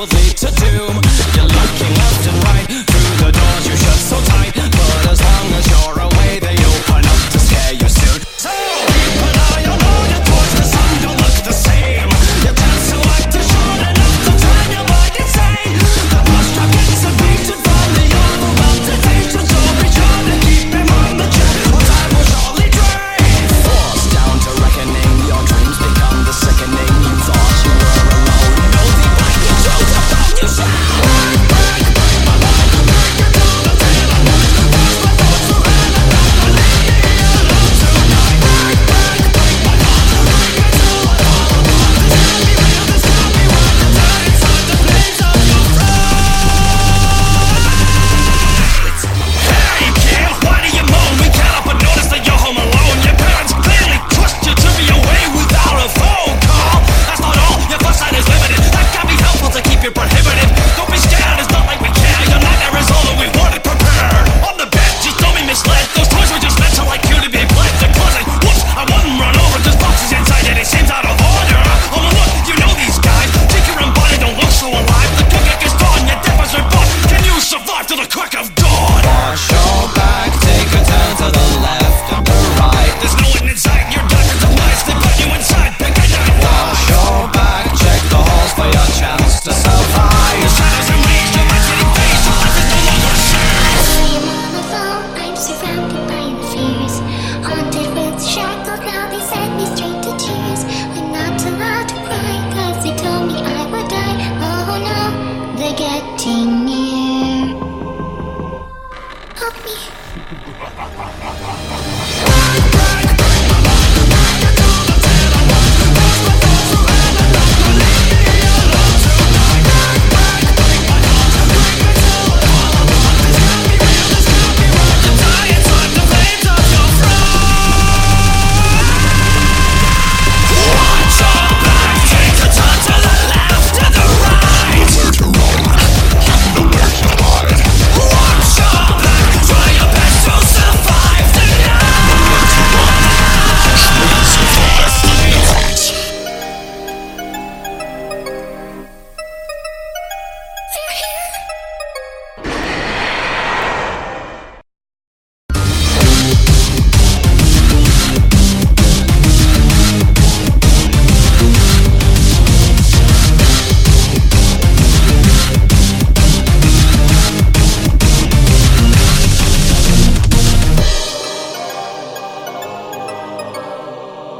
Well, they took surrounded by the fears. Haunted with shackles, now they send me straight to tears. Not allowed to cry, cause they told me I would die. Oh no, they get